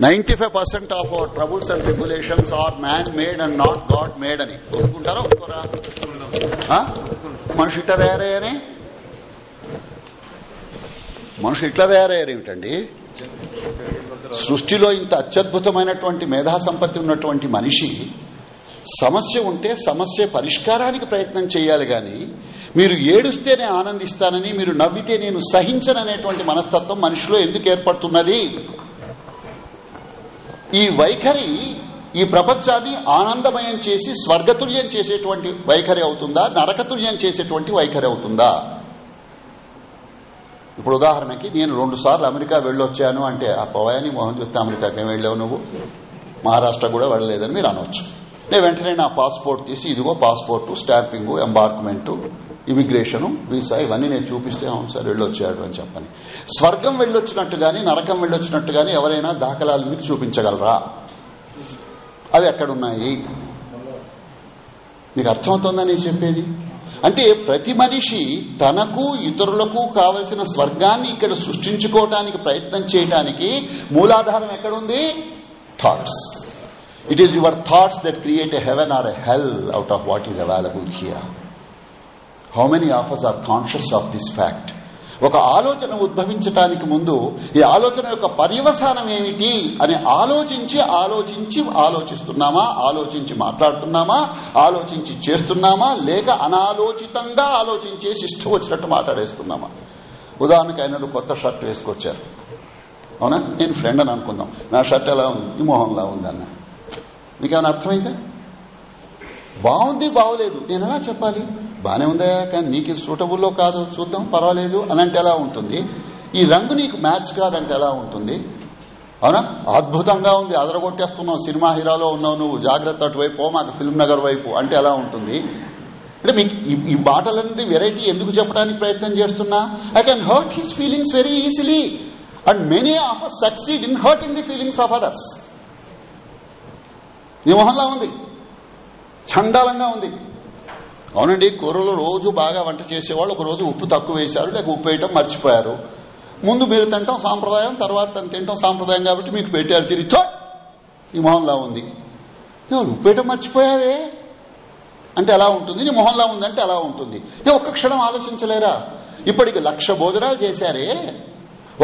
Ninety five percent of our troubles and regulations are man made and not god made అని. ఒప్పుకుంటారా ఒప్పుకోరా? మనిషి ఇట్లా తయారయ్యారే? మనిషి ఇట్లా తయారయ్యారు ఏమిటండి? సృష్టిలో ఇంత అత్యద్భుతమైనటువంటి మేధా సంపత్తి ఉన్నటువంటి మనిషి సమస్య ఉంటే సమస్య పరిష్కారానికి ప్రయత్నం చేయాలి గాని మీరు ఏడుస్తేనే ఆనందిస్తానని మీరు నవ్వితే నేను సహించననేటువంటి మనస్తత్వం మనిషిలో ఎందుకు ఏర్పడుతున్నది? ఈ వైఖరి ఈ ప్రపంచాన్ని ఆనందమయం చేసి స్వర్గతుల్యం చేసేటువంటి వైఖరి అవుతుందా? నరకతుల్యం చేసేటువంటి వైఖరి అవుతుందా? ఇప్పుడు ఉదాహరణకి నేను రెండు సార్లు అమెరికా వెళ్ళొచ్చాను అంటే ఆ పవాయాని మోహన్ చూస్తే అమెరికాకి వెళ్ళావు నువ్వు? మహారాష్ట్ర కూడా వెళ్ళలేదని మీరు అనవచ్చు నేను వెంటనే నా పాస్పోర్ట్ తీసి ఇదిగో passport stamping embarkment immigration visa ఇవన్నీ నేను చూపిస్తే అవును సార్ వెళ్ళొచ్చాడు అని చెప్పని. స్వర్గం వెళ్ళొచ్చినట్టు గాని నరకం వెళ్ళొచ్చినట్టు గాని ఎవరైనా దాఖలాలు మీకు చూపించగలరా? అవి ఎక్కడున్నాయి? మీకు అర్థమవుతుందా నేను చెప్పేది? అంటే ప్రతి మనిషి తనకు ఇతరులకు కావలసిన స్వర్గాన్ని ఇక్కడ సృష్టించుకోవటానికి ప్రయత్నం చేయడానికి మూలాధారం ఎక్కడుంది? Thoughts it is your thoughts that create a heaven or a hell out of what is available here how many of us are conscious of this fact ఒక ఆలోచన ఉద్భవించటానికి ముందు ఈ ఆలోచన యొక్క పర్యవసానం ఏమిటి అని ఆలోచించి ఆలోచించి ఆలోచిస్తున్నామా? ఆలోచించి మాట్లాడుతున్నామా? ఆలోచించి చేస్తున్నామా? లేక అనాలోచితంగా ఆలోచించేసి ఇష్టం వచ్చినట్టు మాట్లాడేస్తున్నామా? ఉదాహరణకు ఆయన కొత్త షర్ట్ వేసుకొచ్చారు. అవునా? నేను ఫ్రెండ్ అని అనుకుందాం. నా షర్ట్ ఎలా ఉంది? మోహన్లా ఉందన్నా మీకేమైనా అర్థమైందా? బాగుంది బాగోలేదు. నేను ఎలా చెప్పాలి? బానే ఉందా? కానీ నీకు సూటబుల్లో కాదు. చూద్దాం పర్వాలేదు అని అంటే ఎలా ఉంటుంది? ఈ రంగు నీకు మ్యాచ్ కాదంటే ఎలా ఉంటుంది? అవునా? అద్భుతంగా ఉంది. అదరగొట్టేస్తున్నావు. సినిమా హీరోలో ఉన్నావు నువ్వు. జాగ్రత్త అటువైపు మాకు ఫిల్మ్ నగర్ వైపు అంటే ఎలా ఉంటుంది? అంటే మీకు ఈ- మాటలన్నీ వెరైటీ ఎందుకు చెప్పడానికి ప్రయత్నం చేస్తున్నా? I can hurt his feelings very easily and many of succeed in hurting the feelings of others నీ మొహంలా ఉంది. చండాలంగా ఉంది. అవునండి కూరలో రోజు బాగా వంట చేసేవాళ్ళు ఒక రోజు ఉప్పు తక్కువ వేశారు లేక ఉప్పు వేయటం మర్చిపోయారు. ముందు మీరు తింటాం సాంప్రదాయం తర్వాత తింటాం సాంప్రదాయం కాబట్టి మీకు పెట్టారు తిరిగి ఈ మొహంలా ఉంది. "ఏమో ఉప్పు వేయటం మర్చిపోయావే? అంటే ఎలా ఉంటుంది? నీ మొహంలా ఉందంటే ఎలా ఉంటుంది. ఒక్క క్షణం ఆలోచించలేరా? ఇప్పటికి లక్ష భోజనాలు చేశారే.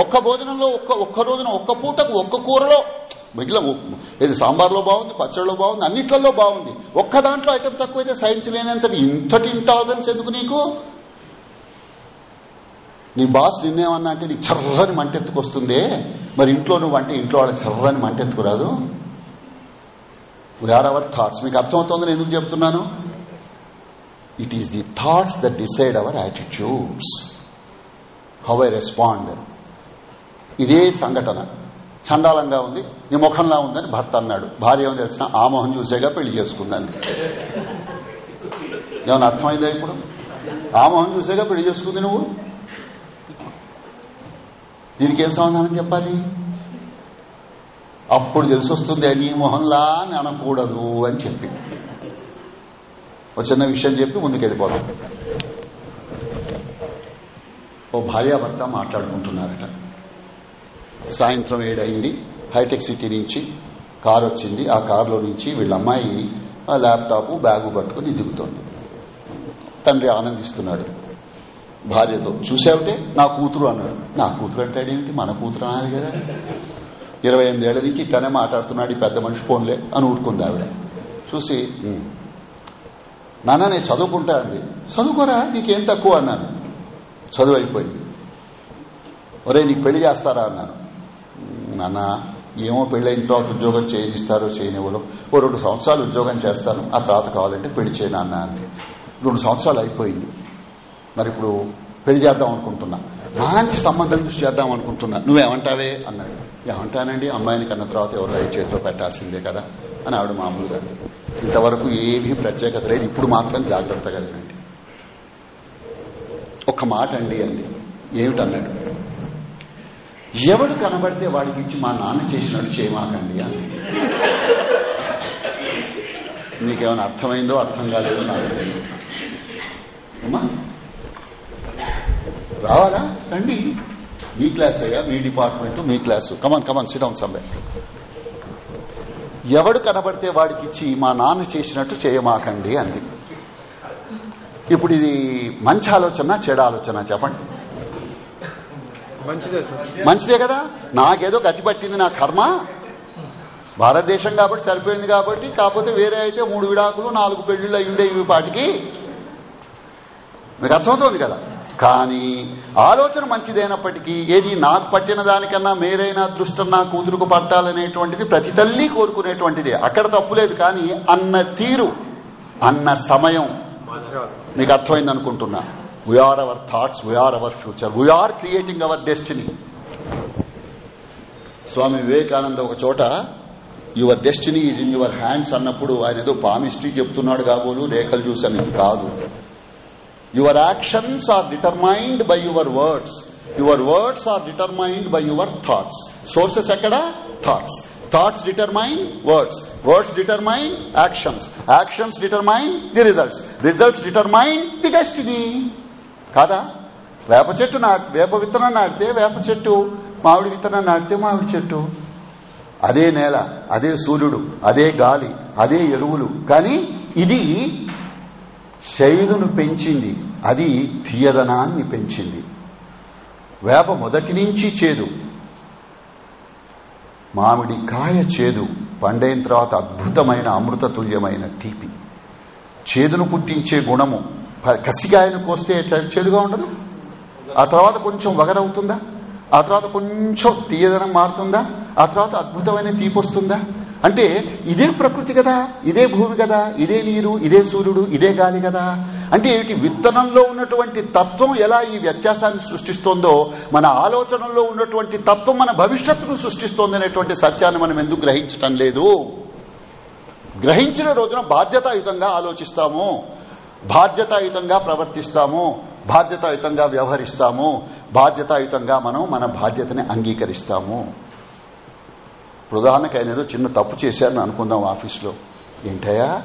ఒక్క భోజనంలో ఒక్క ఒక్క రోజున ఒక్క పూటకు ఒక్క కూరలో మిగిలిన ఇది సాంబార్లో బాగుంది పచ్చడిలో బాగుంది అన్నిట్లలో బాగుంది. ఒక్క దాంట్లో ఐటమ్ తక్కువైతే సైన్స్ లేనంత ఇంతటి ఇంటాలరెన్స్ ఎందుకు నీకు? నీ బాస్ నిన్నేమన్నా అంటే నీకు చర్రని మంటెత్తుకొస్తుందే మరి ఇంట్లో నువ్వు అంటే ఇంట్లో వాళ్ళకి చర్రని మంటెత్తుకురాదు వీఆర్ అవర్ థాట్స్ మీకు అర్థమవుతుంది ఎందుకు చెప్తున్నాను? It is the thoughts that decide our attitudes how I respond ఇదే సంఘటన. చండాలంగా ఉంది నీ ముఖంలా ఉందని భర్త అన్నాడు. భార్య ఏమో తెలిసిన ఆ మొహం చూసేగా పెళ్ళి చేసుకుందని. ఏమన్నా అర్థమైందా ఇప్పుడు? ఆ మొహం చూసేగా పెళ్ళి చేసుకుంది నువ్వు? దీనికి ఏం సమాధానం చెప్పాలి? అప్పుడు తెలిసి వస్తుంది నీ మొహంలా అని అనకూడదు అని చెప్పి. ఒక చిన్న విషయం చెప్పి ముందుకెళ్ళిపోదాం. ఓ భార్యాభర్త మాట్లాడుకుంటున్నారట. సాయంత్రం ఏడైంది హైటెక్ సిటీ నుంచి కారు వచ్చింది. ఆ కారులో నుంచి వీళ్ళ అమ్మాయి ఆ ల్యాప్టాప్ బ్యాగు పట్టుకుని దిగుతోంది. తండ్రి ఆనందిస్తున్నాడు. భార్యతో చూసావుటే? నా కూతురు అన్నాడు. నా కూతురు అంటే ఏంటి మన కూతురు అనాలి కదా. ఇరవై ఎనిమిదేళ్ళ నుంచి తనే మాట్లాడుతున్నాడు. ఈ పెద్ద మనిషి ఫోన్లే అని ఊరుకుంది ఆవిడ. చూసి నాన్న నేను చదువుకుంటా అంది. చదువుకోరా? నీకేం తక్కువ అన్నాను. చదువు అయిపోయింది. ఒరే నీకు పెళ్ళి చేస్తారా అన్నాను. నాన్న ఏమో పెళ్ళైన తర్వాత ఉద్యోగం చేయనిస్తారో చేయనివ్వరు. ఓ రెండు సంవత్సరాలు ఉద్యోగం చేస్తాను. ఆ తర్వాత కావాలంటే పెళ్ళి చేయనాన్న అన్న అంది. రెండు సంవత్సరాలు అయిపోయింది. మరి ఇప్పుడు పెళ్ళి చేద్దాం అనుకుంటున్నా. మంచి సంబంధం చూసి చేద్దాం అనుకుంటున్నా. నువ్వేమంటావే? అన్నాడు. ఏమంటానండి? అమ్మాయిని కన్న తర్వాత ఎవరు ఐదు చేతిలో పెట్టాల్సిందే కదా అని ఆవిడ మామూలుగా ఇంతవరకు ఏమీ ప్రత్యేకత లేదు. ఇప్పుడు మాత్రం జాగ్రత్తగా వినండి. ఒక మాట అండి అంది. ఏమిటన్నాడు? ఎవడు కనబడితే వాడికి ఇచ్చి మా నాన్న చేసినట్టు చేయమాకండి అని. నీకేమైనా అర్థమైందో అర్థం కాలేదో నాకు అమ్మా రావాలా? రండి. మీ క్లాస్ అయ్యా మీ department me class. Come on come on sit down సమ్మె ఎవడు కనబడితే వాడికి ఇచ్చి మా నాన్న చేసినట్టు చేయమాకండి అంది. ఇప్పుడు ఇది మంచి ఆలోచన చెడ ఆలోచన చెప్పండి. మంచిదే కదా? నాకేదో గతి పట్టింది నా కర్మ. భారతదేశం కాబట్టి సరిపోయింది కాబట్టి కాకపోతే వేరే అయితే మూడు విడాకులు నాలుగు పెళ్ళిళ్ళు అయ్యుండేవి పాటికి. మీకు అర్థమవుతోంది కదా? కానీ ఆలోచన మంచిదైనప్పటికీ ఏది నాకు పట్టిన దానికన్నా మేరైన అదృష్టం నా కూతురుకు పట్టాలనేటువంటిది ప్రతి తల్లి కోరుకునేటువంటిది. అక్కడ తప్పులేదు కానీ అన్న తీరు అన్న సమయం. మీకు అర్థమైంది అనుకుంటున్నా we are our thoughts we are our future we are creating our destiny Swami Vivekananda ఒక చోట your destiny is in your hands అన్నప్పుడు ఆయన ఏదో పామిస్ట్రీ చెప్తున్నాడు కాబోలు రేఖలు చూసాను ఇది కాదు. Your actions are determined by your words your words are determined by your thoughts sources ఎక్కడ? Thoughts thoughts determine words words determine actions actions determine the results results determine the destiny కాదా? వేప చెట్టు నాటి వేప విత్తనం నాటితే వేప చెట్టు మామిడి విత్తనం నాటితే మామిడి చెట్టు. అదే నేల అదే సూర్యుడు అదే గాలి అదే ఎరువులు. కానీ ఇది శైలును పెంచింది అది తీయదనాన్ని పెంచింది. వేప మొదటి నుంచి చేదు మామిడి కాయ చేదు పండైన తర్వాత అద్భుతమైన అమృత తుల్యమైన తీపి. చేదును పుట్టించే గుణము. కసిగాయను కోస్తే ఎట్లా? చేదుగా ఉండదు? ఆ తర్వాత కొంచెం వగరవుతుందా? ఆ తర్వాత కొంచెం తీయదనం మారుతుందా? ఆ తర్వాత అద్భుతమైన తీపి వస్తుందా? అంటే ఇదే ప్రకృతి కదా ఇదే భూమి కదా ఇదే నీరు ఇదే సూర్యుడు ఇదే గాలి కదా. అంటే ఏమిటి? విత్తనంలో ఉన్నటువంటి తత్వం ఎలా ఈ వ్యత్యాసాన్ని సృష్టిస్తోందో మన ఆలోచనలో ఉన్నటువంటి తత్వం మన భవిష్యత్తును సృష్టిస్తోంది అనేటువంటి సత్యాన్ని మనం ఎందుకు గ్రహించటం లేదు? గ్రహించిన రోజున బాధ్యతాయుతంగా ఆలోచిస్తాము. బాధ్యతాయుతంగా ప్రవర్తిస్తాము. బాధ్యతాయుతంగా వ్యవహరిస్తాము. బాధ్యతాయుతంగా మనం మన బాధ్యతని అంగీకరిస్తాము. ఇప్పుడు ఉదాహరణకి ఆయన ఏదో చిన్న తప్పు చేశారని అనుకుందాం ఆఫీస్లో. ఏంటయ్యా?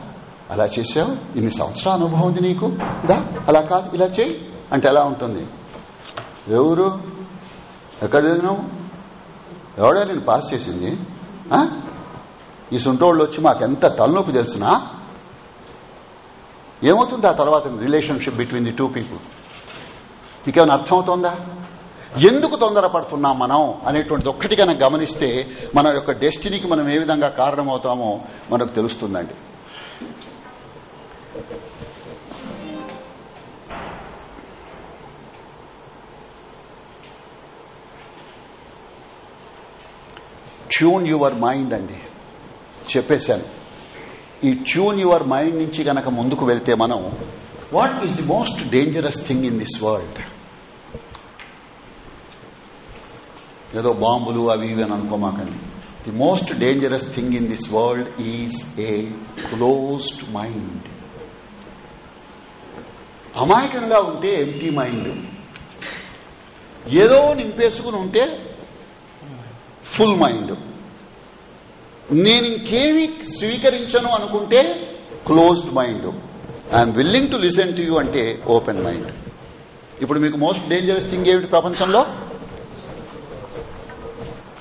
అలా చేశావు? ఇన్ని సంవత్సరాల అనుభవం ఉంది నీకు? దా అలా కాదు ఇలా చేయి. అంటే ఎలా ఉంటుంది? ఎవరు? ఎక్కడ చదివినావు? ఎవడో నేను పాస్ చేసింది. ఈ సొంటోళ్ళు వచ్చి మాకెంత తలనొప్పి తెలిసినా ఏమవుతుంది ఆ తర్వాత relationship between the two people ఇంకేమైనా అర్థమవుతోందా? ఎందుకు తొందరపడుతున్నాం మనం అనేటువంటిది ఒక్కటి కనుక గమనిస్తే మన యొక్క డెస్టినీకి మనం ఏ విధంగా కారణమవుతామో మనకు తెలుస్తుందండి. ట్యూన్ యువర్ మైండ్ అండి. చెప్పేశాను. ఈ ట్యూన్ యువర్ మైండ్ నుంచి గనక ముందుకు వెళ్తే మనం what is the most dangerous thing in this world? ఏదో బాంబులు అవి ఇవి అని అనుకోమాకండి. The most dangerous thing in this world is a closed mind. అమాయకంగా ఉంటే ఎంటీ మైండ్. ఏదో నింపేసుకుని ఉంటే ఫుల్ మైండ్. నేను ఇంకేమి స్వీకరించను అనుకుంటే closed mind. I'm willing to listen to you అంటే ఓపెన్ మైండ్. ఇప్పుడు మీకు మోస్ట్ డేంజరస్ థింగ్ ఏమిటి ప్రపంచంలో?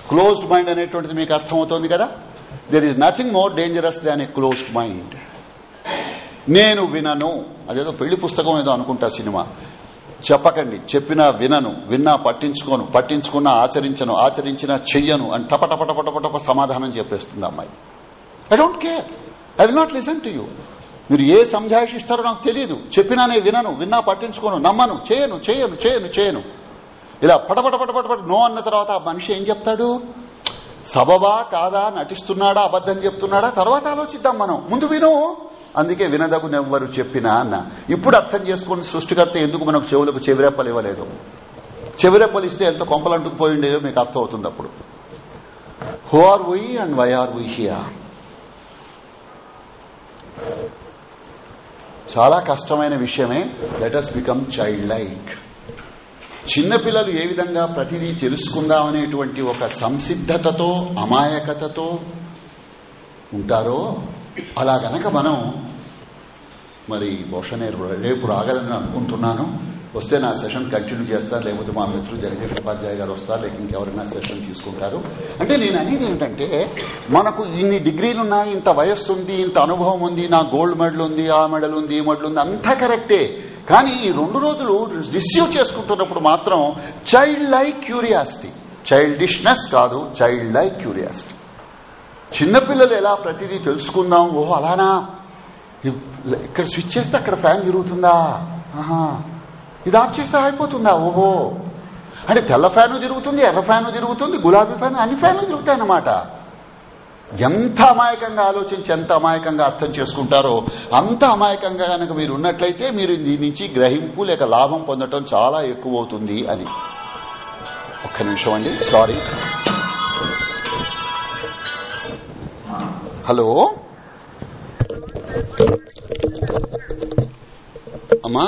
క్లోజ్డ్ మైండ్ అనేటువంటిది మీకు అర్థమవుతోంది కదా? There is nothing more dangerous than a closed mind నేను వినను. అదేదో పెళ్ళి పుస్తకం ఏదో అనుకుంటా సినిమా. చెప్పకండి. చెప్పినా వినను విన్నా పట్టించుకోను పట్టించుకున్నా ఆచరించను ఆచరించినా చెయ్యను అని టప సమాధానం చెప్పేస్తుంది అమ్మాయి. I don't care I will not listen to you మీరు ఏ సంజాయిషిస్తారో నాకు తెలియదు చెప్పినానే వినను విన్నా పట్టించుకోను నమ్మను చేయను చేయను చేయను చేయను. ఇలా పటపట పటపట నో అన్న తర్వాత ఆ మనిషి ఏం చెప్తాడు? సబబా కాదా? నటిస్తున్నాడా? అబద్దం చెప్తున్నాడా? తర్వాత ఆలోచిద్దాం మనం. ముందు విను. అందుకే వినదగునెవ్వరు చెప్పినా అన్న. ఇప్పుడు అర్థం చేసుకుని సృష్టికర్త ఎందుకు మనకు చెవులకు చెవిరెప్పలు ఇవ్వలేదు? చెవిరెప్పలు ఇస్తే ఎంత కొంపలంటుకు పోయి ఉండేదో మీకు అర్థం అవుతుంది అప్పుడు who are we and why are we చాలా కష్టమైన విషయమే. Let us become child like చిన్నపిల్లలు ఏ విధంగా ప్రతిదీ తెలుసుకుందామనేటువంటి ఒక సంసిద్ధతతో అమాయకతతో ఉంటారో అలా గనక మనం మరి బహుశా నేను రేపు రాగలని అనుకుంటున్నాను. వస్తే నా సెషన్ కంటిన్యూ చేస్తారు లేకపోతే మా మిత్రులు జగదీష్ ఉపాధ్యాయ గారు వస్తారు లేక ఇంకెవరైనా సెషన్ తీసుకుంటారు. అంటే నేను అనేది ఏంటంటే మనకు ఇన్ని డిగ్రీలు ఉన్నాయి ఇంత వయస్సు ఉంది ఇంత అనుభవం ఉంది నా గోల్డ్ మెడల్ ఉంది ఆ మెడల్ ఉంది ఈ మెడల్ ఉంది అంతా కరెక్టే. కానీ ఈ రెండు రోజులు రిసీవ్ చేసుకుంటున్నప్పుడు మాత్రం చైల్డ్ లైక్ క్యూరియాసిటీ. చైల్డిష్నెస్ కాదు చైల్డ్ లైక్ క్యూరియాసిటీ. చిన్నపిల్లలు ఎలా ప్రతిదీ తెలుసుకుందాం ఓహో అలానా? ఇక్కడ స్విచ్ చేస్తే అక్కడ ఫ్యాన్ తిరుగుతుందా ఆహా ఇది ఆఫ్ చేస్తే అయిపోతుందా ఓహో అంటే తెల్ల ఫ్యాను తిరుగుతుంది ఎర్ర ఫ్యాను తిరుగుతుంది గులాబీ ఫ్యాన్ అన్ని ఫ్యాన్లు తిరుగుతాయి అన్నమాట ఎంత అమాయకంగా ఆలోచించి ఎంత అమాయకంగా అర్థం చేసుకుంటారో అంత అమాయకంగా కనుక మీరు ఉన్నట్లయితే మీరు దీని నుంచి గ్రహింపు లేక లాభం పొందటం చాలా ఎక్కువ అవుతుంది అని. ఒక్క నిమిషం అండి సారీ. హలో? అమ్మా